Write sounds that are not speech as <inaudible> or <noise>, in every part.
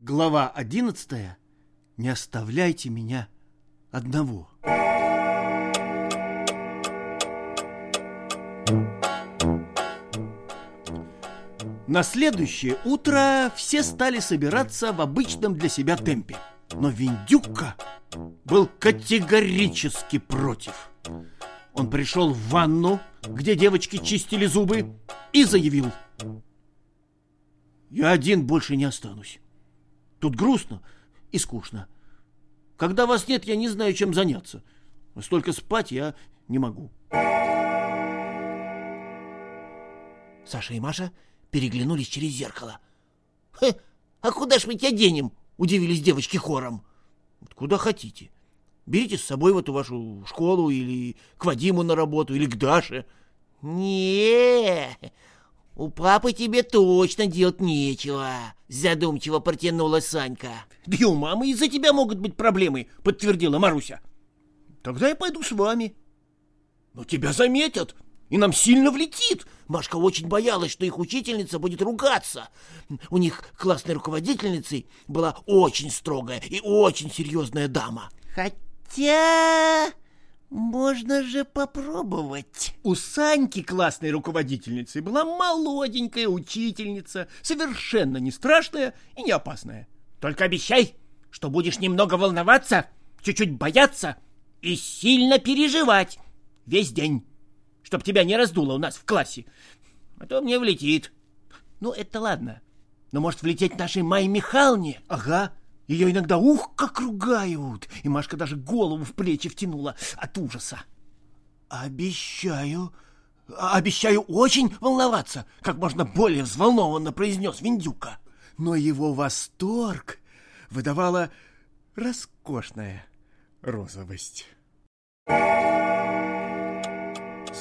Глава одиннадцатая. Не оставляйте меня одного. На следующее утро все стали собираться в обычном для себя темпе. Но Виндюка был категорически против. Он пришел в ванну, где девочки чистили зубы, и заявил. «Я один больше не останусь. Тут грустно и скучно. Когда вас нет, я не знаю, чем заняться. Столько спать я не могу». Саша и Маша переглянулись через зеркало. «Хе, а куда ж мы тебя денем?» — удивились девочки хором. «Куда хотите. Берите с собой в эту вашу школу или к Вадиму на работу, или к Даше». не у папы тебе точно делать нечего», — задумчиво протянула Санька. «Да и у мамы из-за тебя могут быть проблемы», — подтвердила Маруся. «Тогда я пойду с вами». «Но тебя заметят, и нам сильно влетит. Машка очень боялась, что их учительница будет ругаться. У них классной руководительницей была очень строгая и очень серьезная дама. Хотя... Можно же попробовать. У Саньки классной руководительницей была молоденькая учительница, совершенно не страшная и не опасная. Только обещай, что будешь немного волноваться, чуть-чуть бояться и сильно переживать весь день чтоб тебя не раздуло у нас в классе. А то мне влетит. Ну, это ладно. Но может влететь нашей Майе Михайловне? Ага. Ее иногда ух, как ругают. И Машка даже голову в плечи втянула от ужаса. Обещаю, обещаю очень волноваться, как можно более взволнованно произнес Виндюка. Но его восторг выдавала роскошная розовость.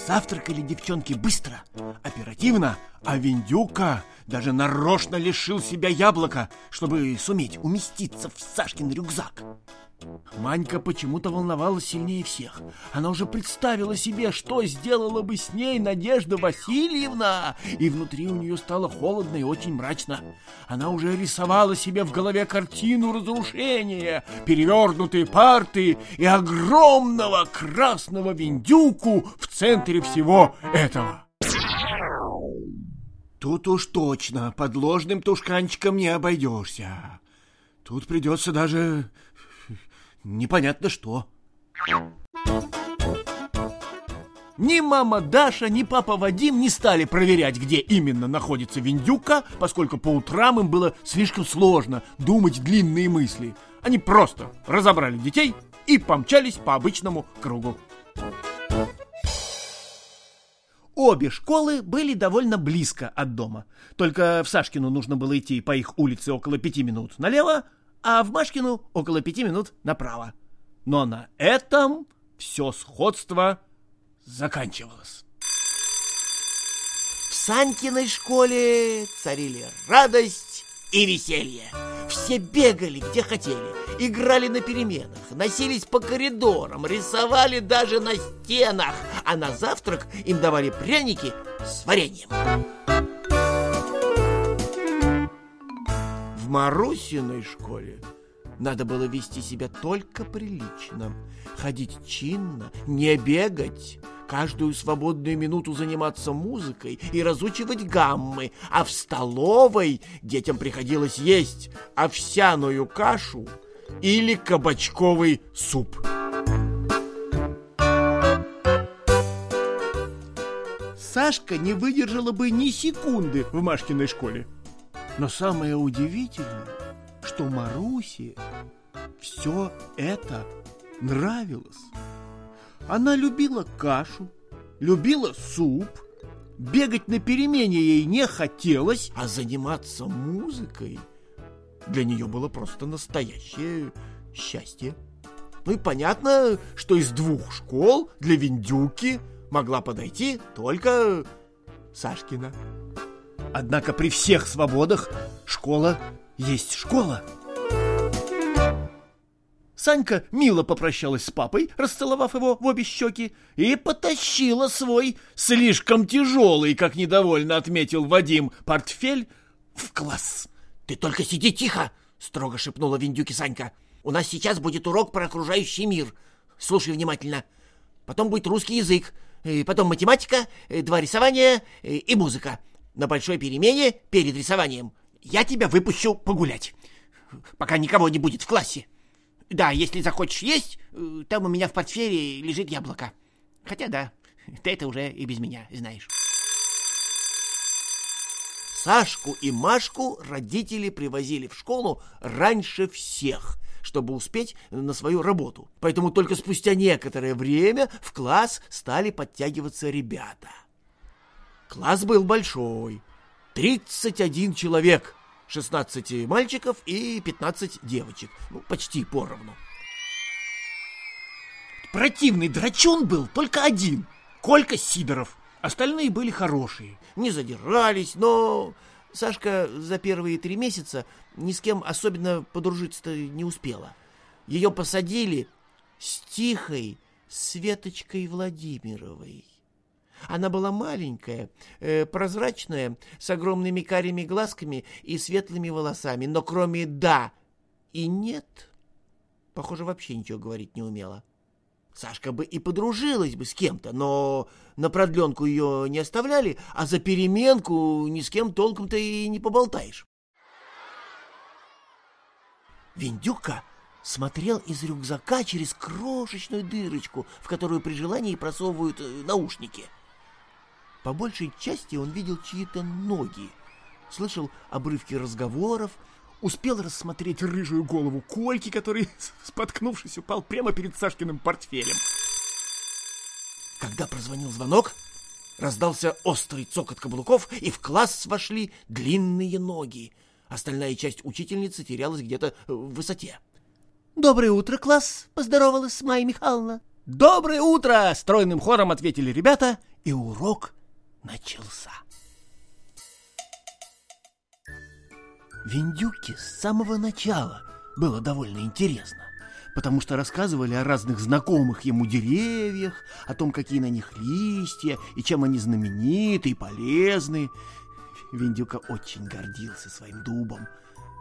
Завтракали девчонки быстро, оперативно, а Виндюка даже нарочно лишил себя яблока, чтобы суметь уместиться в Сашкин рюкзак. Манька почему-то волновалась сильнее всех. Она уже представила себе, что сделала бы с ней Надежда Васильевна, и внутри у нее стало холодно и очень мрачно. Она уже рисовала себе в голове картину разрушения, перевернутые парты и огромного красного виндюку в центре всего этого. Тут уж точно под ложным тушканчиком не обойдешься. Тут придется даже непонятно что. Ни мама Даша, ни папа Вадим не стали проверять, где именно находится Виндюка, поскольку по утрам им было слишком сложно думать длинные мысли. Они просто разобрали детей и помчались по обычному кругу. Обе школы были довольно близко от дома. Только в Сашкину нужно было идти по их улице около пяти минут налево, а в Машкину около пяти минут направо. Но на этом все сходство заканчивалось. В Санькиной школе царили радость и веселье. Все бегали где хотели, играли на переменах, носились по коридорам, рисовали даже на стенах, а на завтрак им давали пряники с вареньем. В Марусиной школе надо было вести себя только прилично, ходить чинно, не бегать, каждую свободную минуту заниматься музыкой и разучивать гаммы, а в столовой детям приходилось есть овсяную кашу или кабачковый суп. Сашка не выдержала бы ни секунды в Машкиной школе. Но самое удивительное, что Марусе все это нравилось. Она любила кашу, любила суп, бегать на перемене ей не хотелось, а заниматься музыкой для нее было просто настоящее счастье. Ну и понятно, что из двух школ для Виндюки могла подойти только Сашкина. Однако при всех свободах школа есть школа. Санька мило попрощалась с папой, расцеловав его в обе щеки, и потащила свой слишком тяжелый, как недовольно отметил Вадим, портфель в класс. «Ты только сиди тихо!» — строго шепнула Виндюке Санька. «У нас сейчас будет урок про окружающий мир. Слушай внимательно. Потом будет русский язык, и потом математика, два рисования и музыка. На большой перемене перед рисованием я тебя выпущу погулять, пока никого не будет в классе. Да, если захочешь есть, там у меня в портфеле лежит яблоко. Хотя да, <laughs> ты это уже и без меня знаешь». Сашку и Машку родители привозили в школу раньше всех, чтобы успеть на свою работу. Поэтому только спустя некоторое время в класс стали подтягиваться ребята. Класс был большой. 31 человек. 16 мальчиков и 15 девочек. Ну, почти поровну. Противный драчун был только один. Колька Сидоров. Остальные были хорошие, не задирались, но Сашка за первые три месяца ни с кем особенно подружиться-то не успела. Ее посадили с тихой Светочкой Владимировой. Она была маленькая, э, прозрачная, с огромными карими глазками и светлыми волосами, но кроме «да» и «нет», похоже, вообще ничего говорить не умела. Сашка бы и подружилась бы с кем-то, но на продленку ее не оставляли, а за переменку ни с кем толком-то и не поболтаешь. Виндюка смотрел из рюкзака через крошечную дырочку, в которую при желании просовывают э, наушники. По большей части он видел чьи-то ноги, слышал обрывки разговоров, успел рассмотреть рыжую голову Кольки, который, <laughs> споткнувшись, упал прямо перед Сашкиным портфелем. Когда прозвонил звонок, раздался острый цокот каблуков, и в класс вошли длинные ноги. Остальная часть учительницы терялась где-то в высоте. «Доброе утро, класс!» — поздоровалась Майя Михайловна. «Доброе утро!» — стройным хором ответили ребята, и урок начался. Виндюке с самого начала было довольно интересно, потому что рассказывали о разных знакомых ему деревьях, о том, какие на них листья и чем они знамениты и полезны. Виндюка очень гордился своим дубом,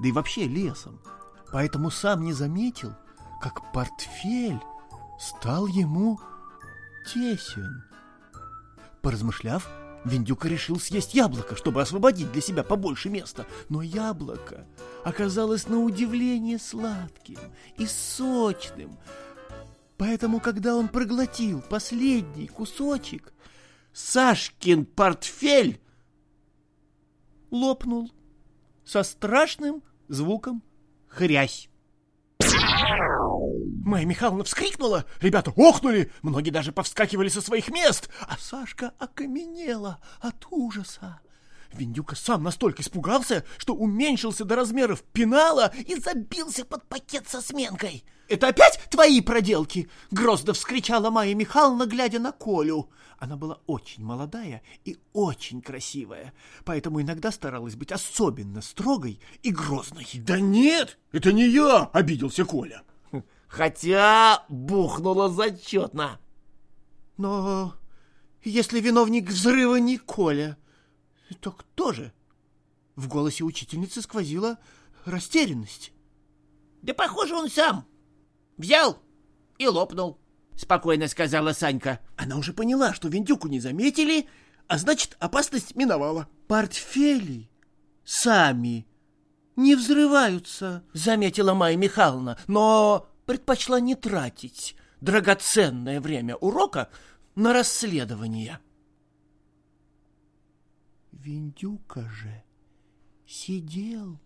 да и вообще лесом, поэтому сам не заметил, как портфель стал ему тесен. Поразмышляв, Виндюка решил съесть яблоко, чтобы освободить для себя побольше места. Но яблоко оказалось на удивление сладким и сочным. Поэтому, когда он проглотил последний кусочек, Сашкин портфель лопнул со страшным звуком хрясь. Майя Михайловна вскрикнула, ребята охнули, многие даже повскакивали со своих мест, а Сашка окаменела от ужаса. Виндюка сам настолько испугался, что уменьшился до размеров пенала и забился под пакет со сменкой. «Это опять твои проделки?» — грозно вскричала Майя Михайловна, глядя на Колю. Она была очень молодая и очень красивая, поэтому иногда старалась быть особенно строгой и грозной. «Да нет, это не я!» — обиделся Коля. Хотя бухнуло зачетно. Но если виновник взрыва не Коля, то кто же? В голосе учительницы сквозила растерянность. Да похоже он сам. Взял и лопнул, спокойно сказала Санька. Она уже поняла, что Виндюку не заметили, а значит, опасность миновала. Портфели сами не взрываются, заметила Майя Михайловна, но предпочла не тратить драгоценное время урока на расследование. Виндюка же сидел,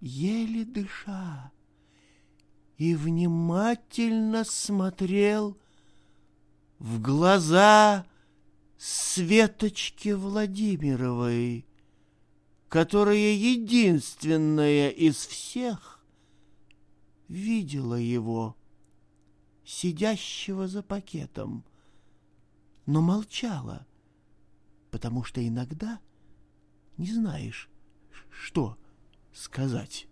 еле дыша, и внимательно смотрел в глаза Светочки Владимировой, которая единственная из всех видела его, сидящего за пакетом, но молчала, потому что иногда не знаешь, что сказать.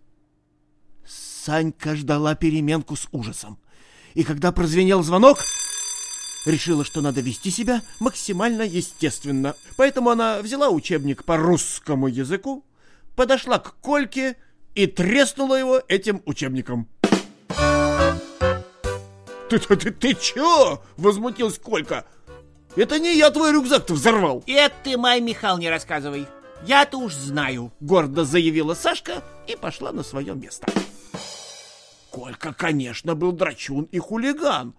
Санька ждала переменку с ужасом, и когда прозвенел звонок, решила, что надо вести себя максимально естественно. Поэтому она взяла учебник по русскому языку, подошла к Кольке и треснула его этим учебником. «Ты, ты, ты, ты чё?» — возмутился Колька. «Это не я твой рюкзак-то взорвал!» Это ты, Май Михал, не рассказывай. Я-то уж знаю, Гордо заявила Сашка и пошла на свое место. Колька, конечно, был драчун и хулиган.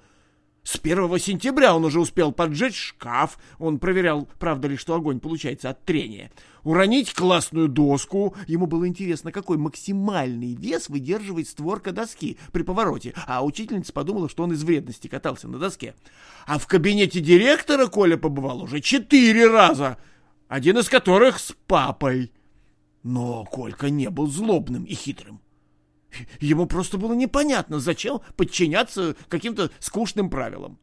С первого сентября он уже успел поджечь шкаф, он проверял, правда ли, что огонь получается от трения, уронить классную доску, ему было интересно, какой максимальный вес выдерживает створка доски при повороте, а учительница подумала, что он из вредности катался на доске. А в кабинете директора Коля побывал уже четыре раза, один из которых с папой. Но Колька не был злобным и хитрым. Ему просто было непонятно, зачем подчиняться каким-то скучным правилам.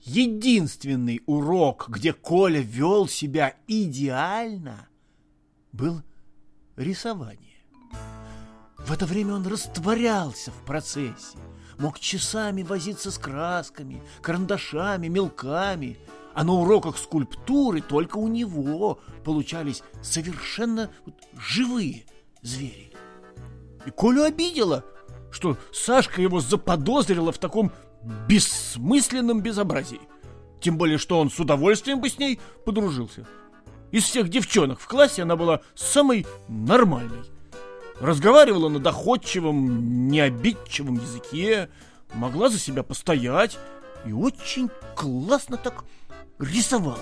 Единственный урок, где Коля вел себя идеально, был рисование. В это время он растворялся в процессе, мог часами возиться с красками, карандашами, мелками, а на уроках скульптуры только у него получались совершенно живые звери. И Колю обидело, что Сашка его заподозрила в таком бессмысленном безобразии. Тем более, что он с удовольствием бы с ней подружился. Из всех девчонок в классе она была самой нормальной. Разговаривала на доходчивом, необидчивом языке, могла за себя постоять и очень классно так рисовала.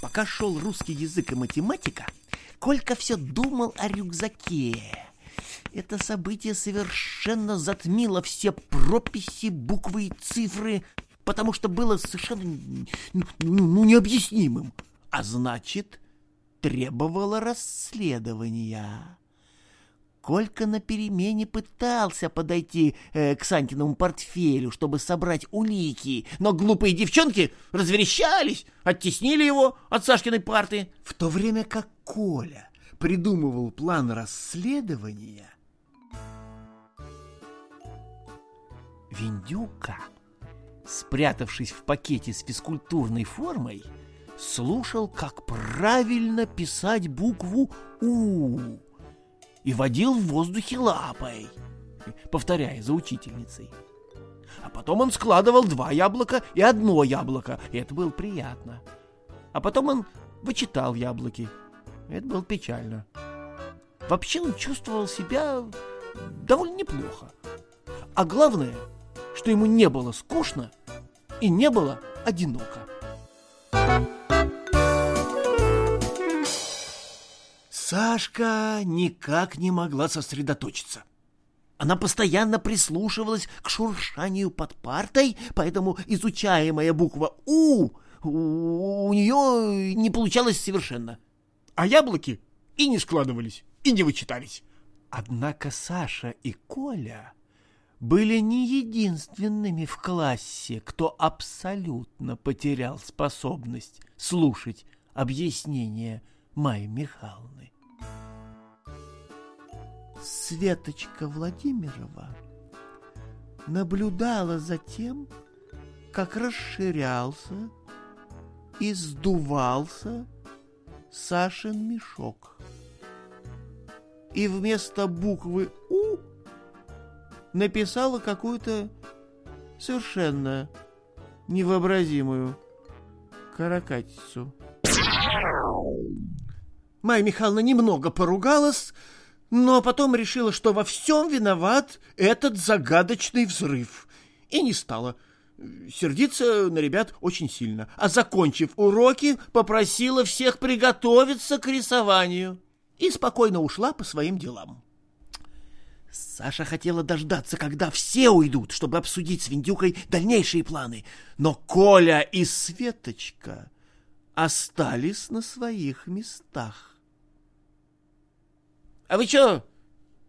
Пока шел русский язык и математика, Колька все думал о рюкзаке. Это событие совершенно затмило все прописи, буквы и цифры, потому что было совершенно ну, ну, необъяснимым, а значит, требовало расследования. Колька на перемене пытался подойти э, к Санькиному портфелю, чтобы собрать улики, но глупые девчонки разверещались, оттеснили его от Сашкиной парты, в то время как Коля придумывал план расследования. Виндюка, спрятавшись в пакете с физкультурной формой, слушал, как правильно писать букву «У» и водил в воздухе лапой, повторяя за учительницей. А потом он складывал два яблока и одно яблоко, и это было приятно. А потом он вычитал яблоки. Это было печально. Вообще он чувствовал себя довольно неплохо. А главное, что ему не было скучно и не было одиноко. Сашка никак не могла сосредоточиться. Она постоянно прислушивалась к шуршанию под партой, поэтому изучаемая буква «У» у нее не получалось совершенно. А яблоки и не складывались, и не вычитались. Однако Саша и Коля были не единственными в классе, кто абсолютно потерял способность слушать объяснения Майи Михайловны. Светочка Владимирова наблюдала за тем, как расширялся и сдувался Сашин мешок. И вместо буквы «У» написала какую-то совершенно невообразимую каракатицу. Майя Михайловна немного поругалась, но потом решила, что во всем виноват этот загадочный взрыв, и не стала. Сердиться на ребят очень сильно, а закончив уроки, попросила всех приготовиться к рисованию. И спокойно ушла по своим делам. Саша хотела дождаться, когда все уйдут, чтобы обсудить с Виндюкой дальнейшие планы, но Коля и Светочка остались на своих местах. «А вы что,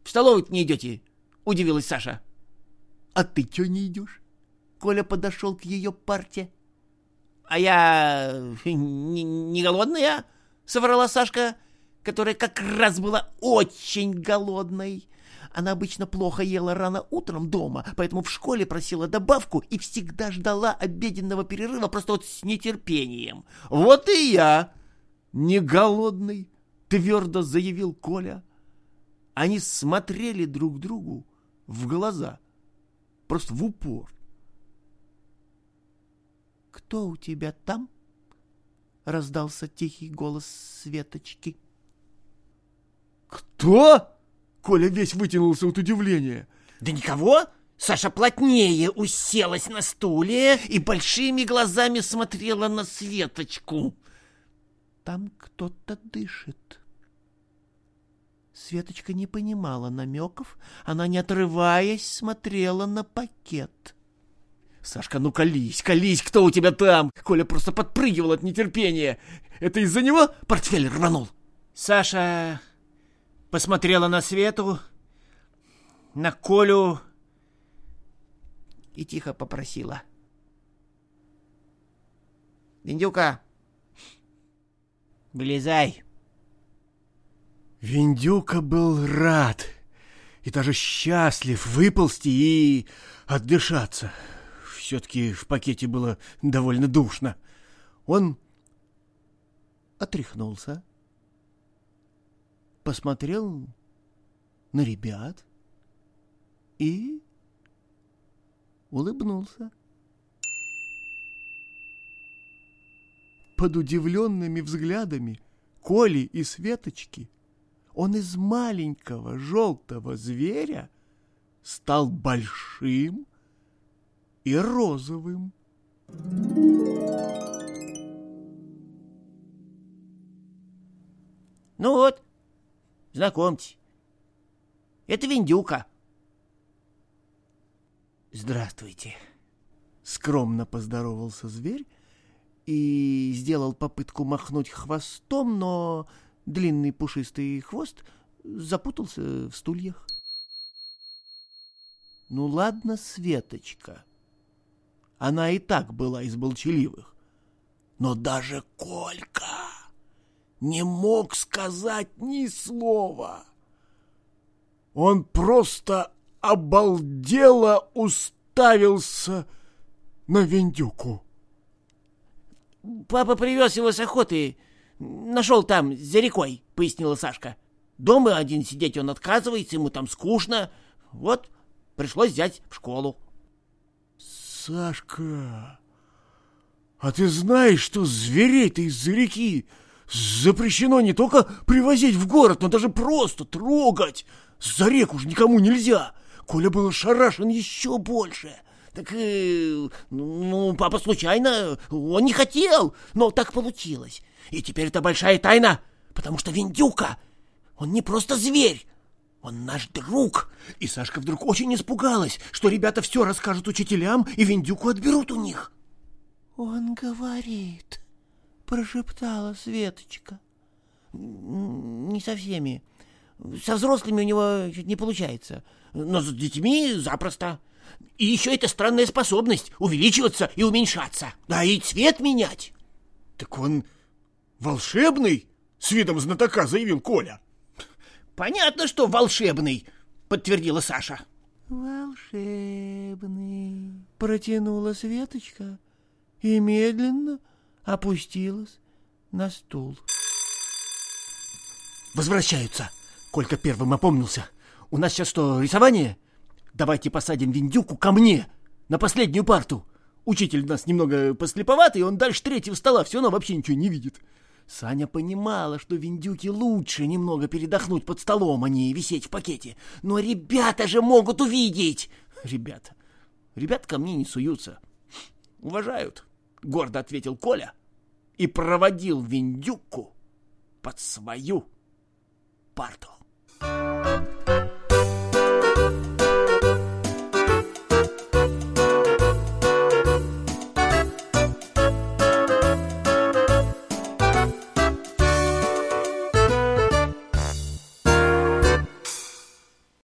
в столовую не идете?» — удивилась Саша. «А ты что не идешь?» Коля подошел к ее парте. «А я не, не голодная?» — соврала Сашка, которая как раз была очень голодной. Она обычно плохо ела рано утром дома, поэтому в школе просила добавку и всегда ждала обеденного перерыва просто вот с нетерпением. «Вот и я не голодный!» твердо заявил Коля. Они смотрели друг другу в глаза, просто в упор. «Кто у тебя там?» — раздался тихий голос Светочки. «Кто?» — Коля весь вытянулся от удивления. Да никого? Саша плотнее уселась на стуле и большими глазами смотрела на Светочку. Там кто-то дышит. Светочка не понимала намеков, она, не отрываясь, смотрела на пакет. «Сашка, ну колись, колись, кто у тебя там?» Коля просто подпрыгивал от нетерпения. «Это из-за него портфель рванул?» Саша посмотрела на Свету, на Колю и тихо попросила. «Виндюка, вылезай!» Виндюка был рад и даже счастлив выползти и отдышаться. Все-таки в пакете было довольно душно. Он отряхнулся, посмотрел на ребят и улыбнулся. Под удивленными взглядами Коли и Светочки он из маленького желтого зверя стал большим и розовым. Ну вот, знакомьте, это Виндюка. Здравствуйте. Скромно поздоровался зверь и сделал попытку махнуть хвостом, но длинный пушистый хвост запутался в стульях. Ну ладно, Светочка. Она и так была из молчаливых. Но даже Колька не мог сказать ни слова. Он просто обалдело уставился на Виндюку. «Папа привез его с охоты. Нашел там, за рекой», — пояснила Сашка. «Дома один сидеть он отказывается, ему там скучно. Вот, пришлось взять в школу». «Сашка, а ты знаешь, что зверей-то из-за реки запрещено не только привозить в город, но даже просто трогать? За реку же никому нельзя!» Коля был ошарашен еще больше. Так, э, ну, папа случайно, он не хотел, но так получилось. И теперь это большая тайна, потому что Виндюка, он не просто зверь, он наш друг. И Сашка вдруг очень испугалась, что ребята все расскажут учителям и Виндюку отберут у них. Он говорит, прошептала Светочка. Не со всеми. Со взрослыми у него не получается но с детьми запросто. И еще эта странная способность увеличиваться и уменьшаться. Да и цвет менять. Так он волшебный? С видом знатока заявил Коля. Понятно, что волшебный, подтвердила Саша. Волшебный, протянула Светочка и медленно опустилась на стул. Возвращаются. Колька первым опомнился. У нас сейчас что, рисование? Давайте посадим Виндюку ко мне, на последнюю парту. Учитель у нас немного послеповатый, он дальше третьего стола все равно вообще ничего не видит. Саня понимала, что Виндюке лучше немного передохнуть под столом, а не висеть в пакете. Но ребята же могут увидеть! Ребята. Ребята ко мне не суются. Уважают, гордо ответил Коля и проводил Виндюку под свою парту.